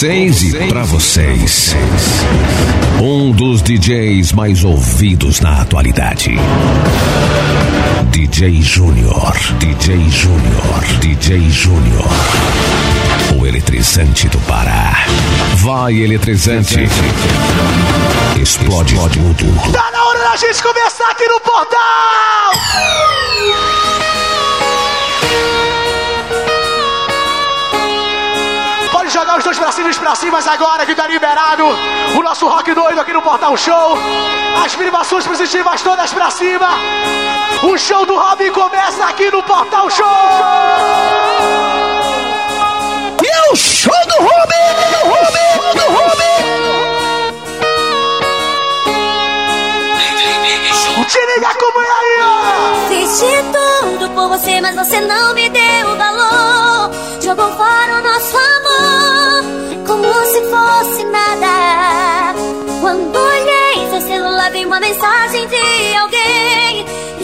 vocês e pra vocês. Um dos DJs mais ouvidos na atualidade. DJ Júnior, DJ Júnior, DJ Júnior. O eletrizante do Pará. Vai, eletrizante. Explode tudo. Tá na hora da gente começar aqui no portal! Jogar os dois bracinhos pra cima agora que tá liberado. O nosso rock doido aqui no Portal Show. As privações positivas todas pra cima. O show do Robin começa aqui no Portal Show. E o show do Robin! Do Robin! Do Robin! Te liga como é aí, ó! Fiz de tudo por você, mas você não me deu valor. Jogou fora o nosso amor,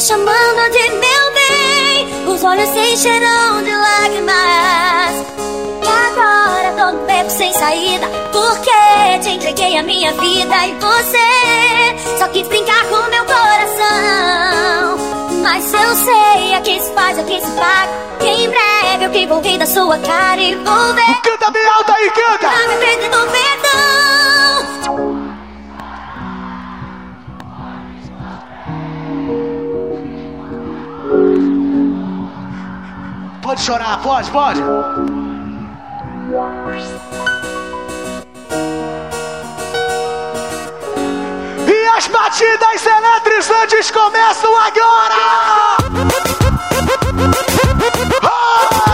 chamando de meu bem. Os olhos se encheram de lágrimas. E agora tô no beco sem saída, porque te entreguei a minha vida e você só quis brincar com meu coração. Mas eu sei, aqui se faz, aqui se paga. Que em breve eu que vou rir da sua cara e vou ver. Canta bem alto aí, canta! Pra me perder do perdão. Pode chorar, pode, pode. E as batidas eletrizantes começam agora! Ah!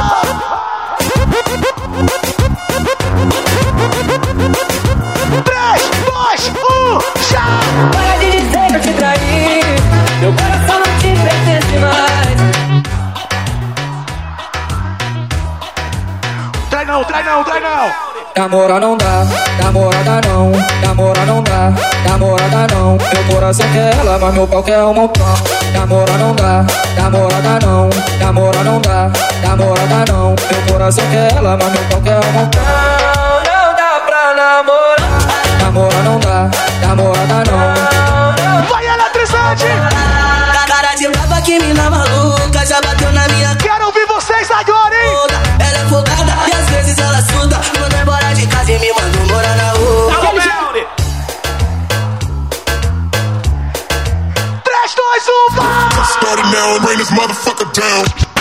Três, dois, um, já! Para de dizer que eu te traí. Meu coração não te pertence mais. Não, trai não, trai não! Namora não dá, namorada não, namora não dá, namorada não. Meu coração quer ela, mas meu pau quer um montão. Namora não dá, namorada não, namora não dá, namorada não. Meu coração quer ela, mas meu pau quer um montão. Não dá pra namorar, namora não dá, namorada não. Vai eletrizante! Cara de brava que mina maluca já bateu na minha Quero folgada e às vezes ela surda. Me manda embora de casa e me manda morar na rua. Três, dois, um, vai! Started now and rain this motherfucker down.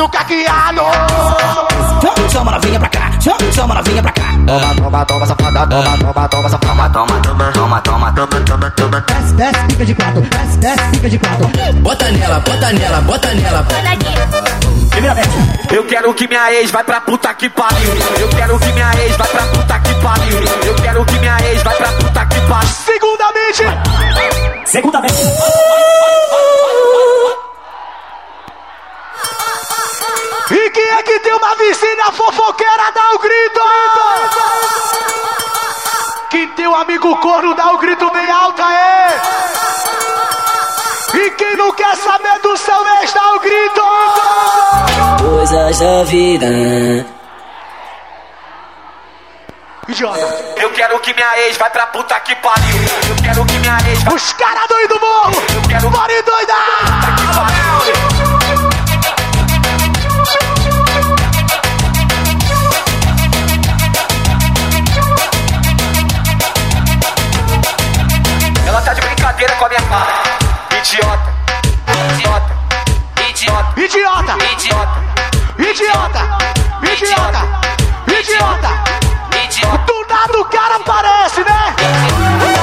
Fazendo caqueado. Chama novinha pra cá, chama, chama novinha pra cá. Toma, toma, toma, safada, toma, toma, toma, safada. Toma, toma, toma, toma, toma, toma, toma. Desce, desce, fica de quatro, desce, desce, fica de quatro. Bota nela, bota nela, bota nela. Sai daqui, Eu quero que minha ex vai pra puta que pariu. Eu quero que minha ex vai pra puta que pariu. Eu quero que minha ex vai pra puta que pariu. Segundamente. Segundamente. É que tem uma vizinha fofoqueira, dá o grito! Quem tem um amigo corno, dá o grito bem alto, é! E quem não quer saber do seu ex, dá o grito! Coisas da vida. Idiota! Eu quero que minha ex vai pra puta que pariu. Eu quero que minha ex vai Os caras doido morro! Eu quero- Bora endoidar! Ela com a minha cara. Idiota. Idiota. Idiota. Idiota! Idiota. Idiota! Idiota! Idiota! Idiota. Do nada o cara aparece, né?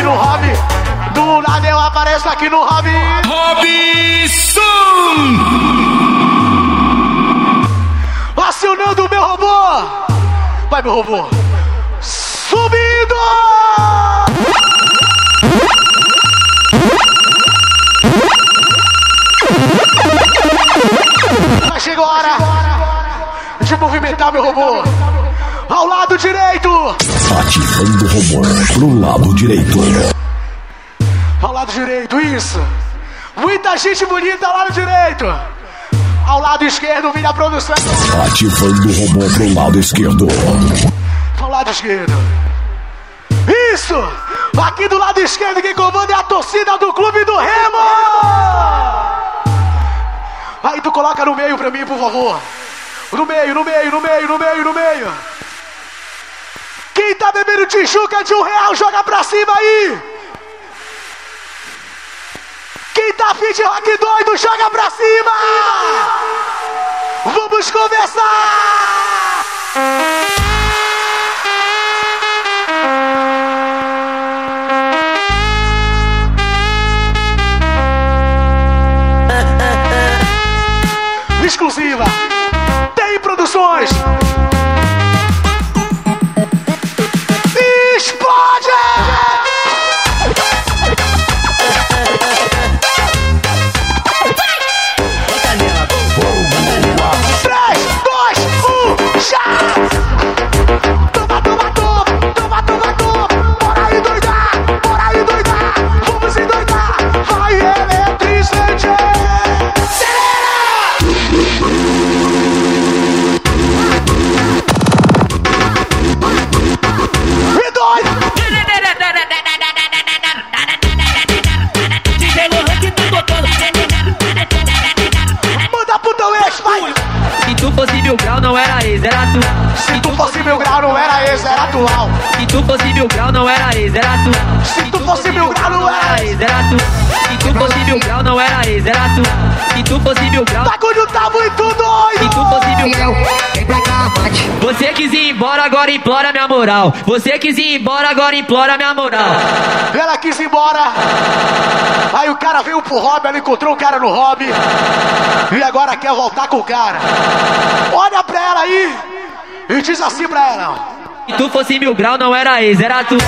Aqui no hobby. Do nada eu apareço aqui no hobby. Acionando o meu robô. Vai, meu robô. Subindo! Mas chegou a hora de movimentar meu robô. Ao lado direito. Ativando o robô pro lado direito. Ao lado direito, isso. Muita gente bonita ao lado direito. Ao lado esquerdo, vem a produção. Ativando o robô pro lado esquerdo. Ao lado esquerdo. Isso! Aqui do lado esquerdo, quem comanda é a torcida do Clube do Remo! Aí tu coloca no meio pra mim, por favor. No meio, no meio, no meio, no meio, no meio. Quem tá bebendo tijuca de um real, joga pra cima aí! Quem tá afim de rock doido, joga pra cima! Vamos começar! Implora minha moral. Você quis ir embora, agora implora minha moral. Ela quis ir embora. Aí o cara veio pro hobby, ela encontrou o cara no hobby. E agora quer voltar com o cara. Olha pra ela aí e diz assim pra ela. Se tu fosse mil grau, não era ex, era atual.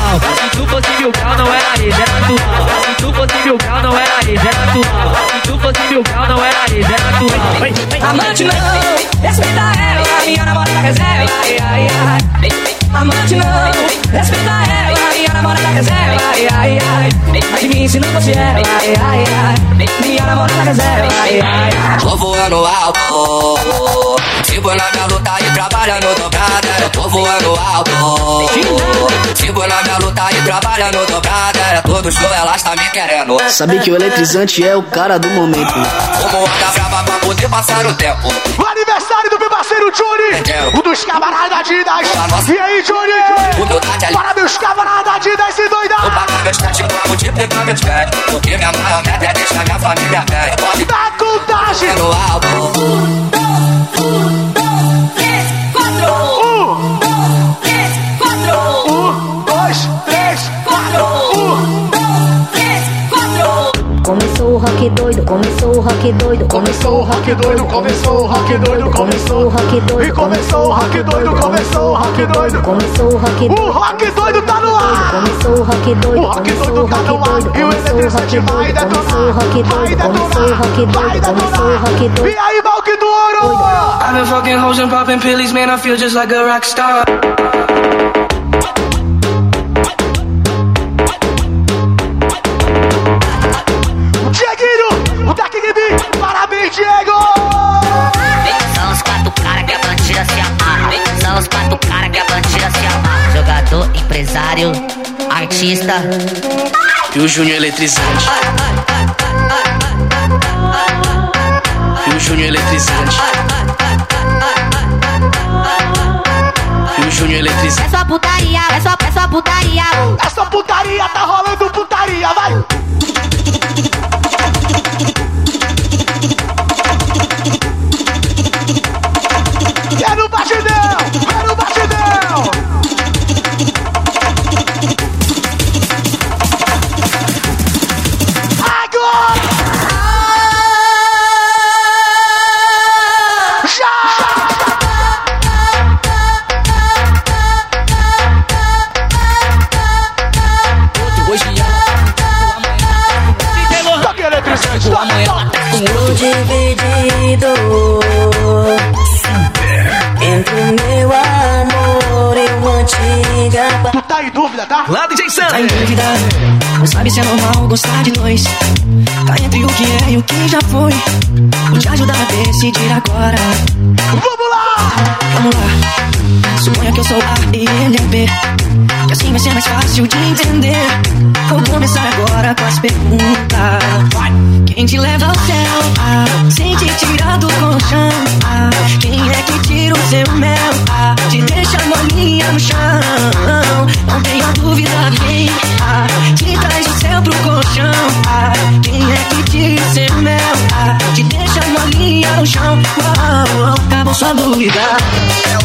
Se tu fosse mil grau, não era ex, era atual. Se tu fosse mil grau, não era ex, era atual. Se tu fosse mil grau, não era ex, era atual. Amante não, respeita ela, minha namorada reserva. Ai, ai, ai. Amante não, respeita ela, minha namorada reserva. Ai, ai, ai. Mas de mim se não fosse ela. Ai, ai, ai. Minha namorada reserva. Ai, ai, ai. Tô voando alto. Sigo na minha luta e trabalhando dobrada. Eu tô voando alto. Sigo na minha luta e trabalhando dobrada. Todo show elas tá me querendo. Sabe que o eletrizante é o cara do momento. Como anda brava pra poder passar o tempo. O aniversário do meu parceiro Johnny. O dos camaradas Adidas. E aí, Johnny? Para meus camaradas Adidas se doidar. constante, vou multiplicar meus pés. Porque minha maior meta é deixar minha família bem. Pode Na contagem. no alto. Um, Começou o rock doido, começou o rock doido, Começou o rock doido, começou o rock doido, começou o rock doido, E começou o rock doido, começou o rock doido. começou o rock O doido, rock doido tá no ar. começou o rock O doido, rock começou o doido tá rock no ar. doido, E o o rock vai o rock detonar. Vai doido, começou o rock detonar. Vai o rock detonar. doido. E aí, Valk do Ouro? I've been fucking hoes and popping pillies, man. I feel just like a rock star. E o Júnior eletrizante. E o Júnior eletrizante. E o Júnior eletrizante. É só putaria, é só, é só putaria. Essa putaria tá rolando putaria, vai. Não sabe se é normal gostar de dois. Tá entre o que é e o que já foi. Vou te ajudar a decidir agora. Vamos lá! Vamos lá. Suponha que eu sou A e ele é B. Que assim vai ser mais fácil de entender. Vou começar agora com as perguntas. Quem te leva ao céu? Sem te tirar do colchão. Quem é que tira o seu mel? Te deixa molinha no chão. Não tenha dúvida quem te traz o céu pro colchão. Quem é que tira o seu mel? Te deixa molinha no chão. Uau, acabou sua dúvida. É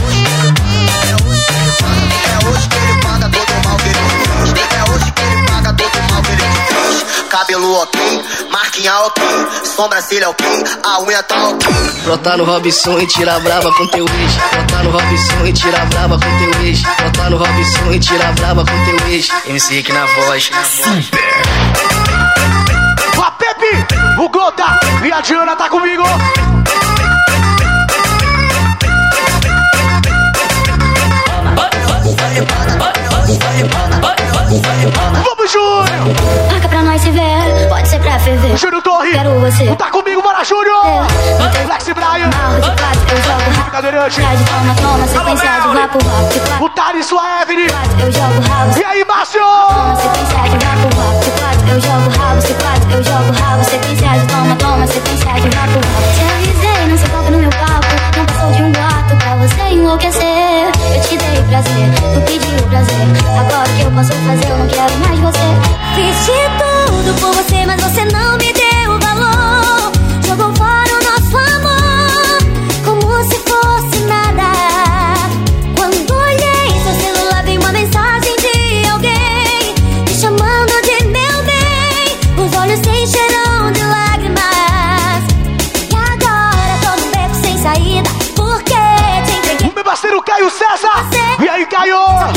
hoje que ele paga todo o mal que ele fez. É hoje que ele paga todo o mal que ele fez. Cabelo ok, marquinha ok, sobrancelha ok, a unha tá ok. Brotar no Robson e tirar brava com teu ex. Brotar no Robson e tirar brava com teu ex. Brotar no Robson e tirar brava com teu ex. MC Rick na voz. A Pepe, o Gota e a Diana tá comigo. Vamos, Júnior! Marca pra nós se ver, pode ser pra ferver. Júnior Torre! Quero você. Tá comigo, bora, Júnior! Flex Brian! Marro de quatro, eu jogo rápido. Cadeirante! Traz de toma, toma, sequência de vapo, vapo. O Thales, sua Evelyn! quatro, eu jogo rabo. E aí, Márcio? Sequência de vapo, vapo. Eu jogo rabo. De quatro, eu jogo rabo. Prazer, tu pediu prazer. Agora que eu posso fazer, eu não quero mais você. Fiz de tudo por você, mas você não me deu valor. Jogou fora o nosso amor, como se fosse nada. Quando olhei seu celular, vi uma mensagem de alguém me chamando de meu bem. Os olhos se encheram de lágrimas. E agora tô no beco sem saída, porque te entreguei. Meu parceiro Caio César! E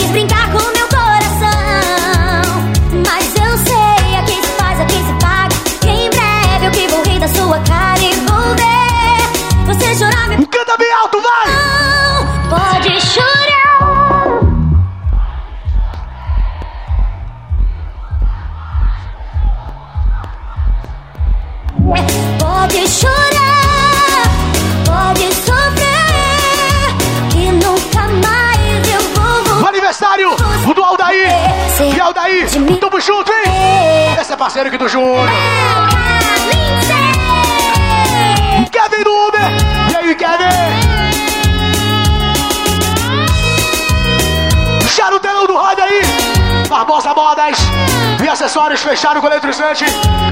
fecharam com eletrizante.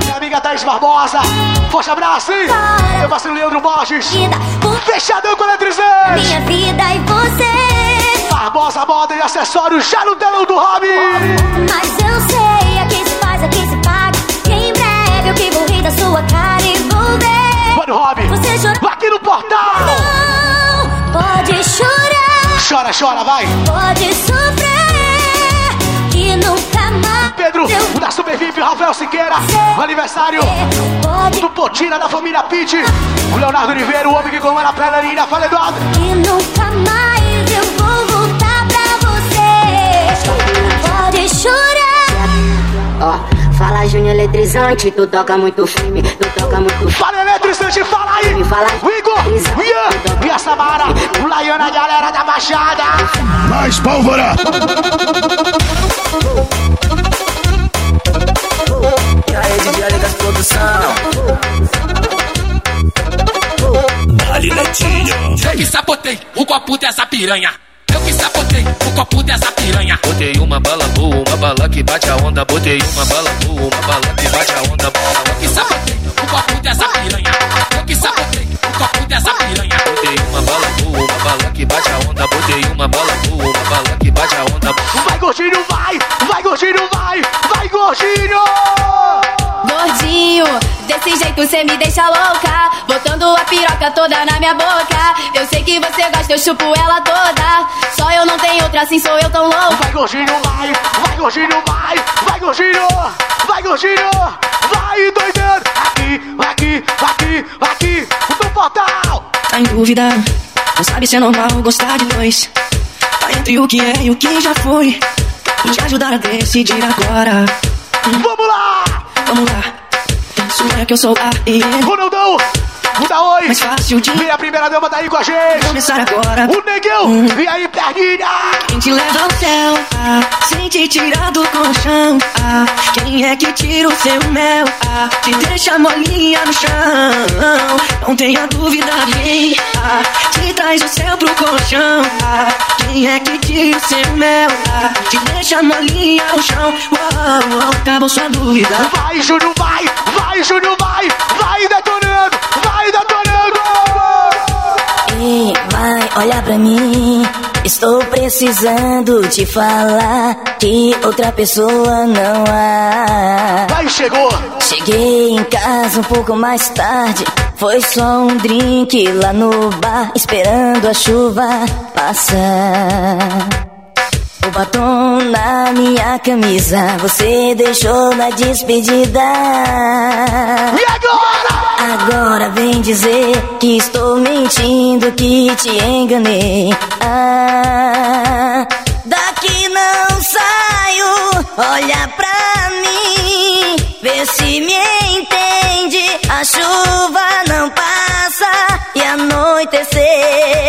Minha amiga Thaís Barbosa. Forte abraço, hein? Meu parceiro Leandro Borges. Fechadão com eletrizante. Minha vida e você. Barbosa Moda e acessórios já no telão do Hobby. Mas eu sei, aqui se faz, aqui se paga. Que em breve eu que vou rir da sua cara e vou ver. Mano Hobby, Você jura? aqui no portal. Não, pode chorar. Chora, chora, vai. Pode sofrer. Pedro, da Super VIP, Rafael Siqueira. O aniversário do Potira da família Pitt. O Leonardo Oliveira, o homem que comanda a pedra Fala, Eduardo. E nunca mais eu vou voltar pra você. Pode chorar. Ó, fala Júnior eletrizante, tu toca muito firme, tu toca muito firme. Fala, eletrizante, fala aí. Fala O Igor, o Ian e a Samara. O Laiana, a galera da Baixada. Mais pólvora! Alegas Produção. Dali Netinho. Eu que sabotei o copo dessa piranha. Eu que sabotei o copo dessa piranha. Botei uma bala boa, uma bala que bate a onda. Botei uma bala boa, uma bala que bate a onda. Eu que sabotei o copo dessa piranha. Eu que sabotei o copo dessa piranha. Botei uma bala boa, uma bala que bate a onda. Botei uma bala boa, uma bala que bate a onda. Vai, gordinho, vai. Vai, gordinho, vai. Vai, gordinho. Desse jeito cê me deixa louca. Botando a piroca toda na minha boca. Eu sei que você gosta, eu chupo ela toda. Só eu não tenho outra assim, sou eu tão louca. Vai, gordinho, vai. Vai, gordinho, vai. Vai, gordinho. Vai, gordinho. Vai, doidando. Aqui, aqui, aqui, aqui. No portal. Tá em dúvida, não sabe se é normal gostar de dois. Tá entre o que é e o que já foi. Vou te ajudar a decidir agora. Vamos lá! Vamos lá. Isso é que eu sou a Ronaldão! Muda oi! Mais fácil de Vem a primeira dama tá aí com a gente! começar agora. O negão! Hum. E aí, perninha! Quem te leva ao céu, ah, sem te tirar do colchão, ah, quem é que tira o seu mel, ah, te deixa molinha no chão, não tenha dúvida, quem, ah, te traz o céu pro colchão, ah, quem é que tira o seu mel, ah, te deixa molinha no chão, uau, uau, acabou sua dúvida. Vai, Júnior, vai! Vai, Júnior, vai! Vai detonando! Pra mim. Estou precisando te falar que outra pessoa não há. Vai, chegou! Cheguei em casa um pouco mais tarde. Foi só um drink lá no bar, esperando a chuva passar. O batom na minha camisa, você deixou na despedida. E agora? Agora vem dizer que estou mentindo, que te enganei. Ah, daqui não saio, olha pra mim, vê se me entende. A chuva não passa e anoiteceu.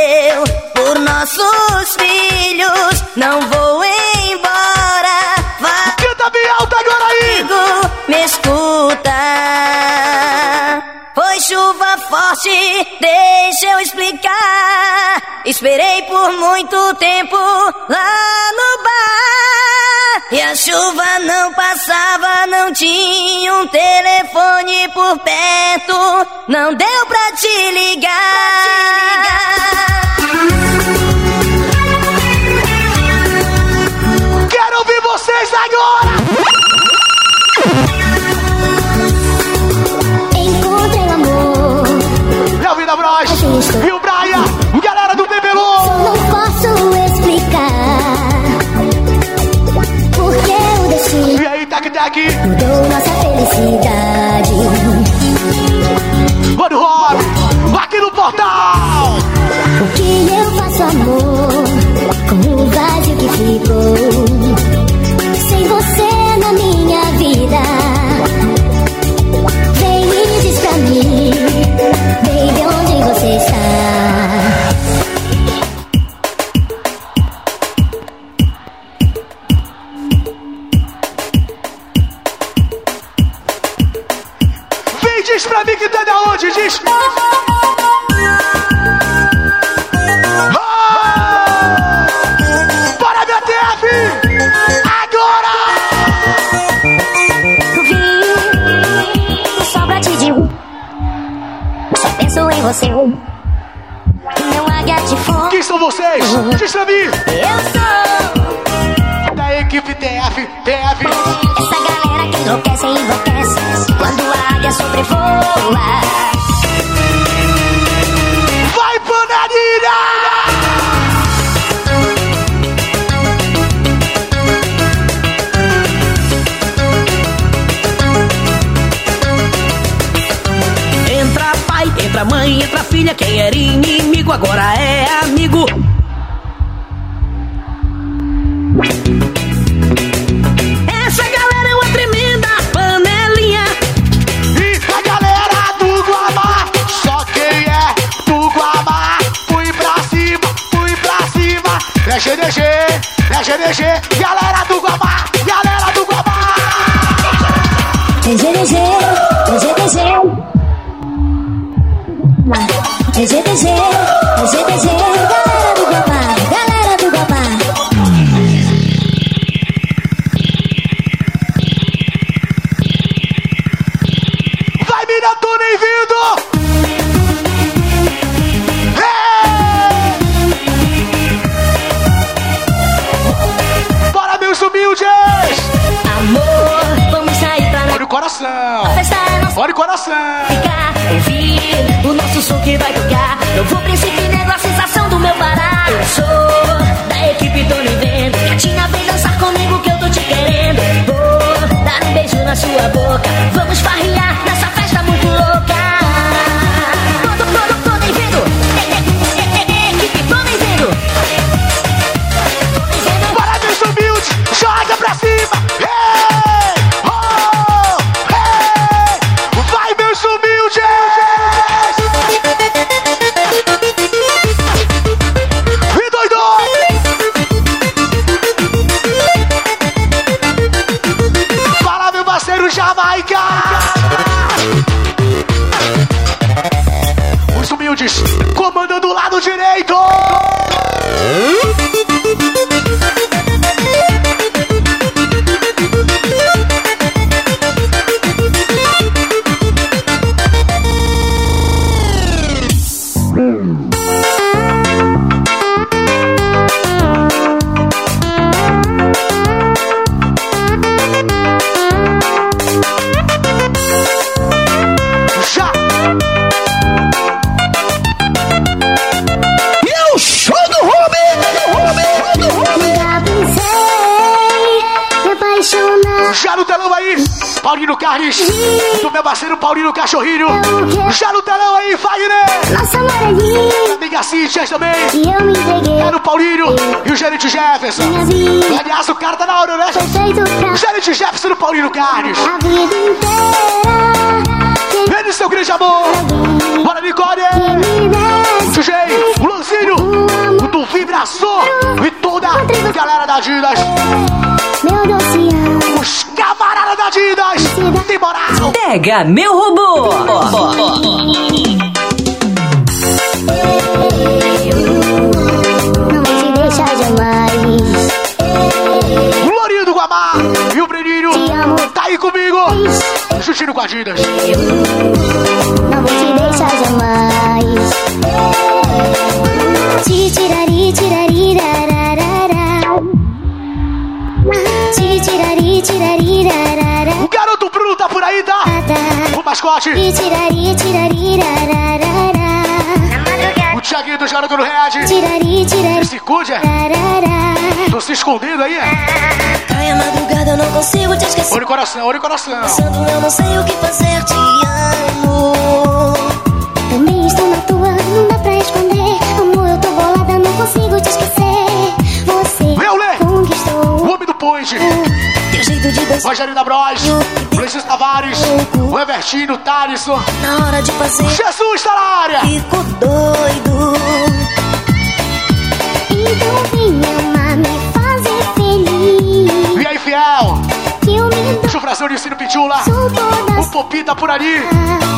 Nossos filhos, não vou embora. Vai Canta bem alto agora aí! comigo, me escuta. Foi chuva forte, deixa eu explicar. Esperei por muito tempo lá no bar. E a chuva não passava, não tinha um telefone por perto. Não deu pra te ligar. Encontrei o amor. Léo Vida Bros! E o Brian! Galera do Bebelu! Não posso explicar. Porque o destino E aí, Tac Tac! mudou nossa felicidade. Mano Rob! Aqui no portal! O que eu faço, amor, com o vazio que ficou? É GDG, é GDG, galera Cachorrinho. Já no telão aí, Fagner. Nossa amarelinha. Amiga Cintias também. E eu me entreguei. É no Paulinho e o gerente Jefferson. Aliás, o cara tá na hora, né? Pra O gerente Jefferson do Paulinho Carnes. a vida inteira. Ele, seu grande amor. Bora, Nicole. O DJ, o Lanzinho, o do Vibração e toda a galera da Adidas. Meu doce Pega meu robô. Não vou te jamais. Do Guamá e o Breninho. Tá aí comigo. Justinho com Adidas. Não vou te deixar jamais. Te tirari, tirari, rararara. Te tirari, tirari, rararara. Mascote. Te tirari, tirari, rararara. O Thiaguinho do Garoto no Red. Tirari, tirari, cude. rararara. Tô se escondendo aí. Ai, a madrugada eu não consigo te esquecer. Olha o coração, olha o coração. Pensando, eu não sei o que fazer, te amo. Também estou na tua, não dá pra esconder. Amor, eu tô bolada, não consigo te esquecer. Você Meu conquistou O homem do Point. Rogério da Bros. Francisco Tavares. O Evertino, o Thalisson. na hora de fazer. Jesus tá na área. Fico doido. Então vem amar, me fazer feliz. E aí, fiel? Que eu me dou Chufração de Ciro Pitula. O Popi tá por ali.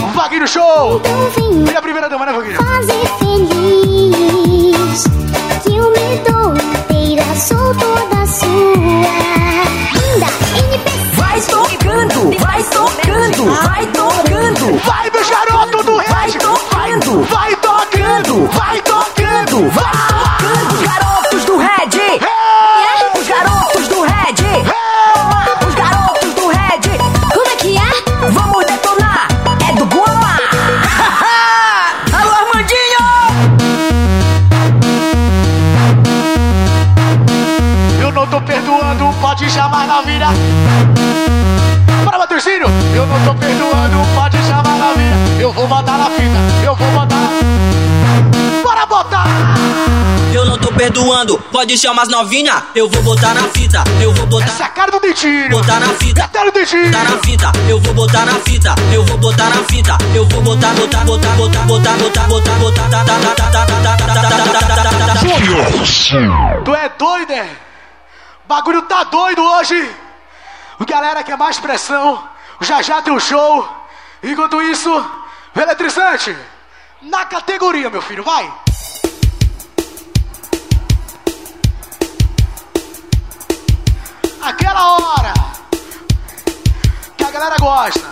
O Vaguinho Show. Então vem E a primeira dama, né, Vaguinho? fazer feliz. Perdoando, pode chamar as novinha, eu vou botar na fita, eu vou botar. Essa é a cara do dentinho! Botar na fita, cara do dentinho! Botar na fita, eu vou botar na fita, eu vou botar na fita, eu vou botar, botar, botar, botar, botar, botar, botar, botar, tá, tá, tá, tá, tá, tá, tá, tá, tá, tá, tá, tá. Tu é doido, é? Bagulho tá doido hoje! O galera quer mais pressão, já já tem o show. Enquanto isso, eletrizante, na categoria, meu filho, vai! Aquela hora que a galera gosta.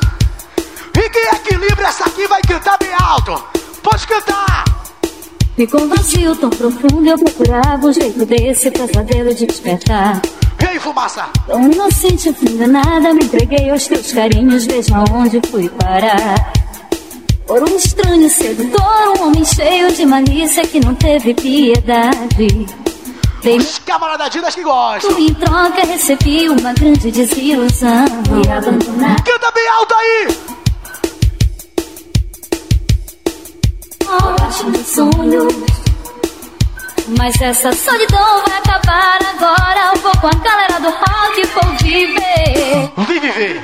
E quem equilibra essa aqui vai cantar bem alto. Pode cantar! Ficou um vazio tão profundo eu procurava o jeito desse pesadelo de despertar. E aí, fumaça? Tão inocente, enganada, me entreguei aos teus carinhos, veja onde fui parar. Por um estranho sedutor, um homem cheio de malícia que não teve piedade. Dei Os camaradadinas que gostam. em troca, recebi uma grande desilusão. Me abandonar. Canta bem alto aí! Ótimo sonho. Mas essa solidão vai acabar agora. Eu vou com a galera do rock vou viver. Vem viver.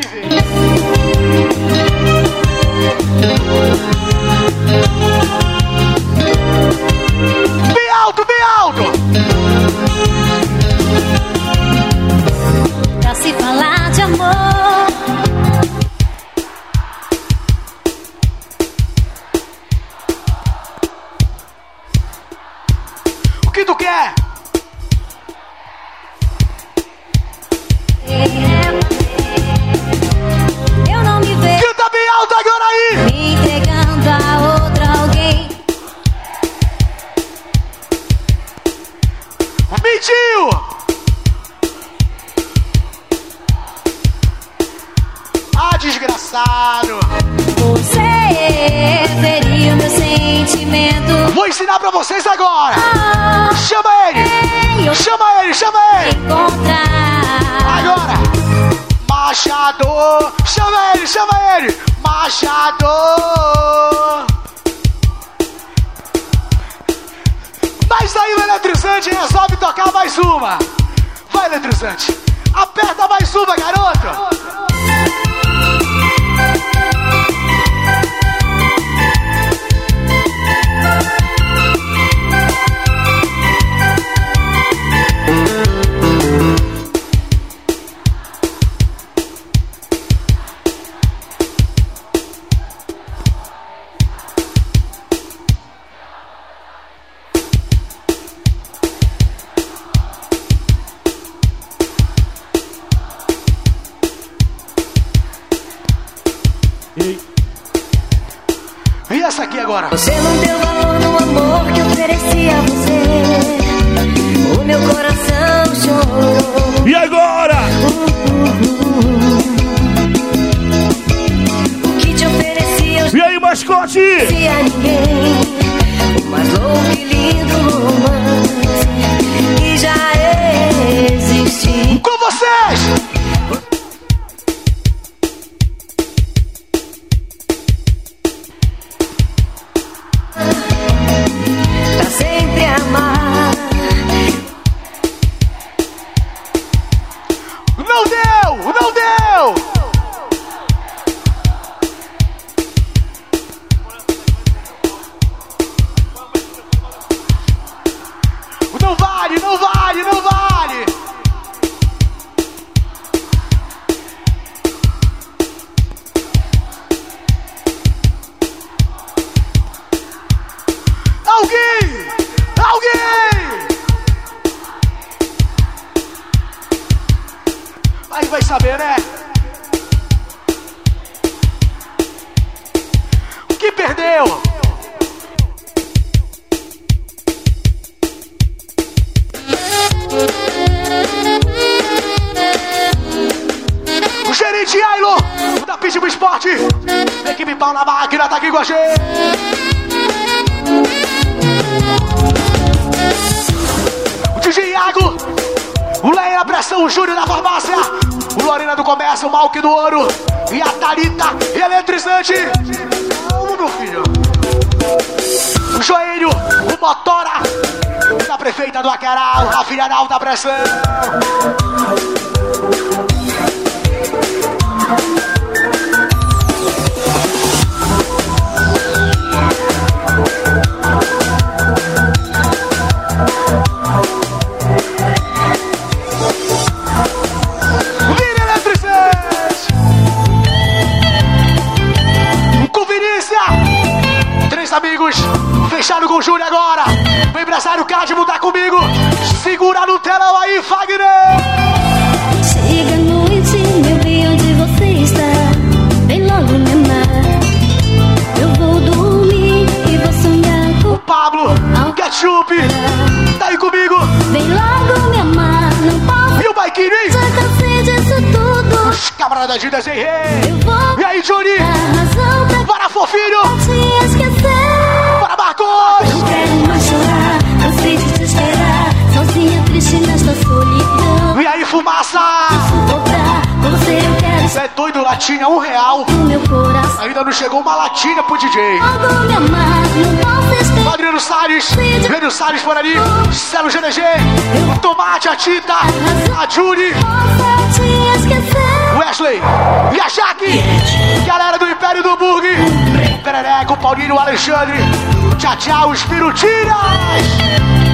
Bem alto, bem alto! Aqui agora? Você não deu valor no amor que ofereci a você. O meu coração chorou. E agora? O que te ofereci eu E aí, mascote? se a ninguém. O mais louco equipe pau na máquina, tá aqui com a gente. O DJ Iago, o Leia Pressão, o Júnior da farmácia, O Lorena do Comércio, o Malque do Ouro. E a Thalita, eletrizante. Calma, meu filho. O Joelho, o Motora. Da prefeita do Acaral, a filha da alta pressão. O empresário Cadmo tá comigo. Segura no telão aí, Fagner! Chega a noite, eu vi onde você está. Vem logo me amar. Eu vou dormir e vou sonhar com O Pablo, Ketchup, tá aí comigo. Vem logo me amar, não posso. E o Maiquinho, hein? Já cansei disso tudo. Os camaradas de desenho. E aí, Johnny? Bora, fofinho! Doido, latinha, um real. Ainda não chegou uma latinha pro DJ. Esperar. Adriano Salles, Vênio Salles por ali, Celo GDG, o Tomate, a Tita, a esquecer. Wesley e a Jaque. Galera do Império do Burg. Perereco, Paulinho, Alexandre. Tchau, tchau, os Pirutiras.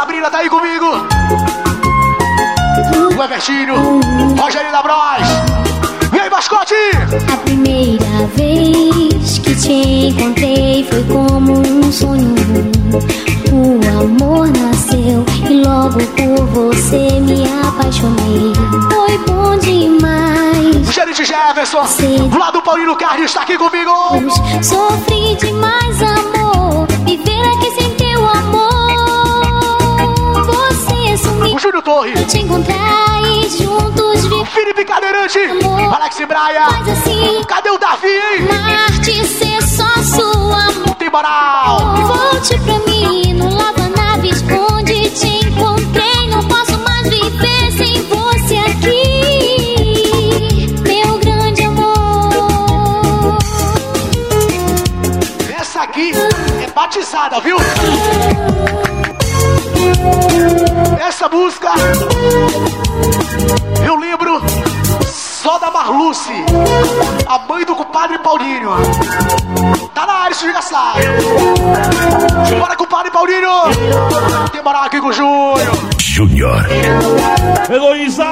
Sabrina tá aí comigo. O Evertinho, Rogério da Bros. E aí, mascote? A primeira vez que te encontrei foi como um sonho. O amor nasceu e logo por você me apaixonei. Foi bom demais. O gerente Jefferson, lá do Paulino Carnes, tá aqui comigo. Sofri demais, amor. Sumiu. O Júnior Torre, Eu te encontrar e juntos viver. Felipe Cadeirante, Alex Braia. Assim, Cadê o Davi, hein? Marte ser só sua amor. Tem moral. Volte pra mim no Lava Naves onde te encontrei. Não posso mais viver sem você aqui, meu grande amor. Essa aqui é batizada, viu? Essa música eu lembro só da Marluce, a mãe do compadre Paulinho. Tá na área, já sabe. Bora, compadre Paulinho! Tem moral aqui com o Júnior. Júnior. Heloísa!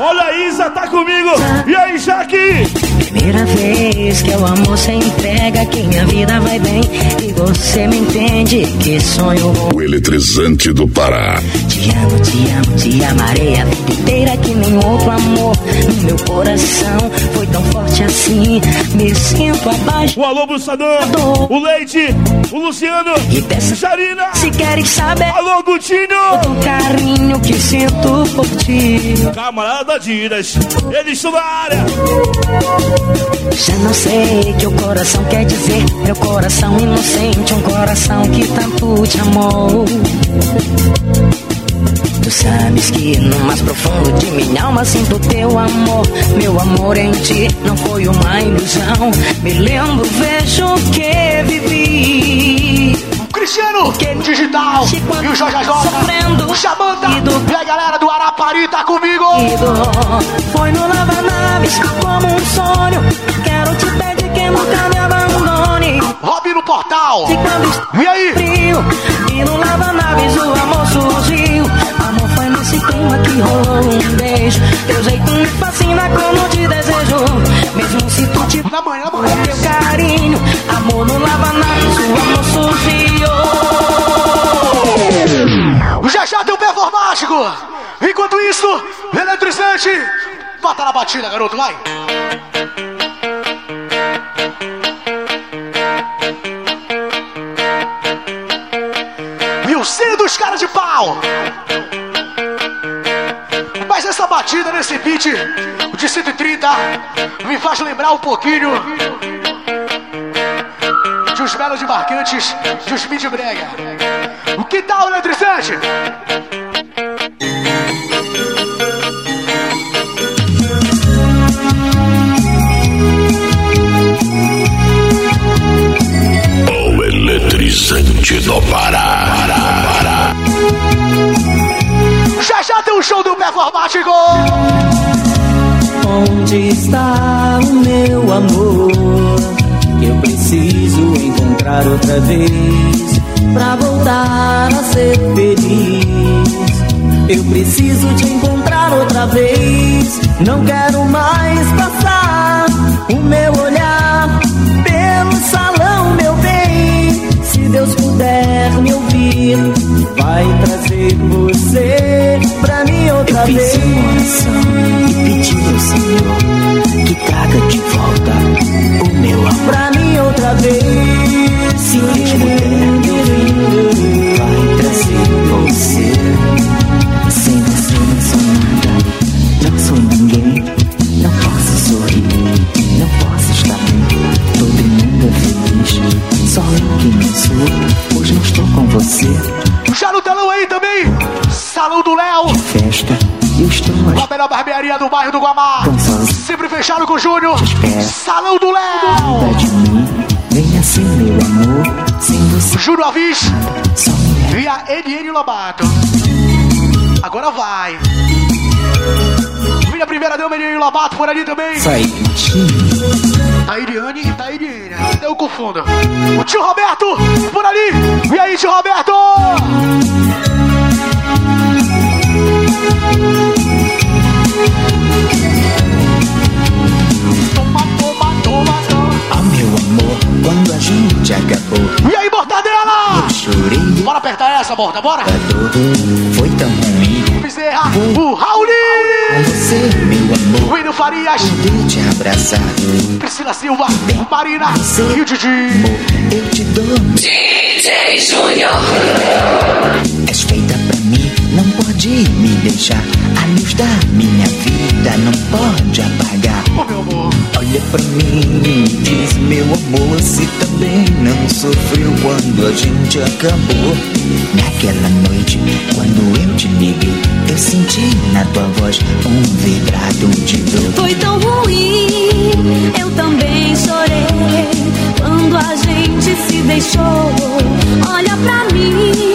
Olha a Isa, tá comigo! E aí, Jaque? Primeira vez que o amor se entrega, que minha vida vai bem e você me entende. Que sonho bom. O eletrizante do Pará. Te amo, te amo, te amarei a vida inteira que nem outro amor no meu coração foi tão forte assim. Me sinto abaixo. O Alô Bruçador, o Leite, o Luciano, E peço Jarina, se queres saber Alô Gutinho, do carinho que sinto por ti. camarada Diras, eles estão na área. Já não sei o que o coração quer dizer. Meu coração inocente, um coração que tanto te amou. Tu sabes que no mais profundo de minha alma sinto teu amor. Meu amor em ti não foi uma ilusão. Me lembro, vejo o que vivi. Cristiano, Digital, e o Jorge Jota, o Xamanta, e a galera do Arapari tá comigo. Foi no Lava Naves como um sonho. Quero te pedir que nunca me abandone. Rob no portal. E aí? frio E no Lava Naves o amor surgiu clima que rolou um beijo Teu jeito me fascina como te desejo Mesmo se tu te Na manhã, manhã. Teu carinho Amor no Lava Naves o amor surgiu O Jajá tem um performático. Enquanto isso, eletrizante. Bota na batida, garoto, vai. os caras de pau. Batida nesse beat de 130 me faz lembrar um pouquinho de os belos marcantes de os mid brega. O que tal, eletrizante? O eletrizante do Pará. Já já performático. Onde está o meu amor? Eu preciso encontrar outra vez pra voltar a ser feliz. Eu preciso te encontrar outra vez. Não quero mais passar o meu olhar pelo salão, meu bem. Se Deus puder me ouvir, vai trazer você fiz uma oração e pedi ao Senhor que traga de volta o meu amor. Pra mim outra vez. Se Deus puder Lobato. Agora vai. Minha primeira dama, NN Lobato, por ali também. sai A Iriane e a Iriane. Eu confundo. O tio Roberto, por ali. E aí, tio Roberto? Apertar essa, Morta, bora. Foi tão ruim Bezerra, o Rauli. com você, meu amor. William Farias, Poder te abraçar, Priscila Silva, Marina e o Didi. eu te dou. DJ Júnior. És feita pra mim, não pode me deixar. Da minha vida não pode apagar. Meu amor. Olha pra mim, diz meu amor Se também não sofreu quando a gente acabou Naquela noite, quando eu te liguei Eu senti na tua voz um vibrado de dor Foi tão ruim, eu também chorei quando a gente se deixou. Olha pra mim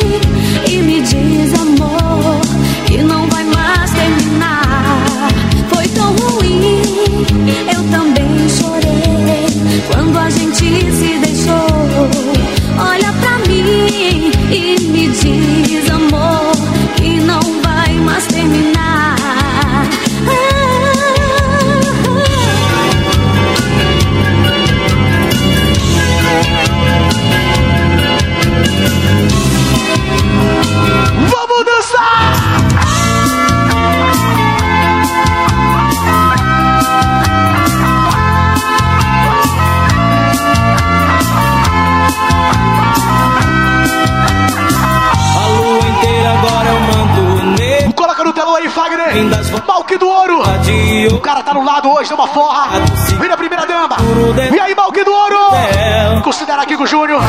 tá no lado hoje, dá uma forra. Vem na primeira dama. E aí, Malque do Ouro. Considera aqui com o Júnior.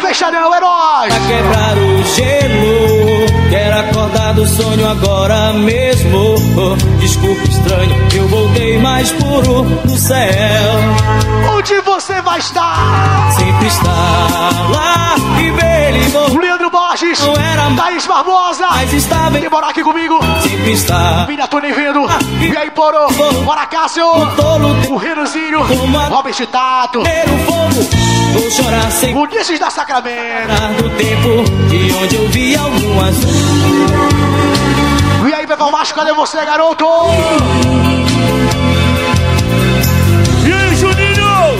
Fechadão, é nóis. Pra quebrar o gelo Quero acordar do sonho agora mesmo Desculpa estranho, eu voltei mais puro do céu Onde você vai estar? Sempre está lá e vermelho Leandro Borges. Não era Thaís Barbosa. Mas estava Vem morar aqui comigo. Sempre está Mina, tô nem vendo. E aí, Porô. Bora, Cássio. O Renanzinho. Robert Tato. Ter o fogo Vou chorar sem Ulisses da Sacramento. do tempo De onde eu vi algum azul E aí, Pepão Macho, cadê você, garoto? E aí, Juninho?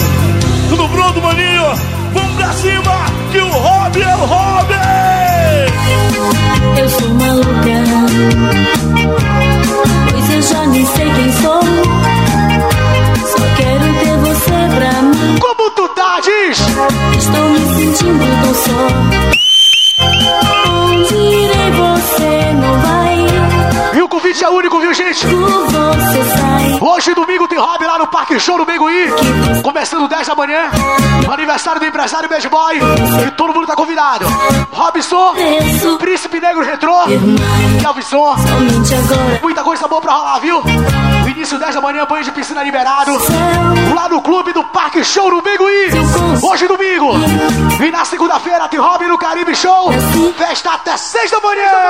Tudo pronto, maninho? Vamos pra cima, que o hobby é o hobby! Eu sou maluca, pois eu já nem sei quem sou. Só quero ter você pra mim. Como tu tá, diz? Estou me sentindo tão só. Onde irei? Gente. Hoje, domingo, tem hobby lá no Parque Show no Bengui. Começando 10 da manhã. Aniversário do empresário Bad Boy. E todo mundo tá convidado. Robson, Príncipe Negro Retrô. Kelvison. Muita coisa boa pra rolar, viu? Início 10 da manhã, banho de piscina liberado. Lá no clube do Parque Show no Bengui. Hoje, domingo. E na segunda-feira, tem hobby no Caribe Show. Festa até 6 da manhã.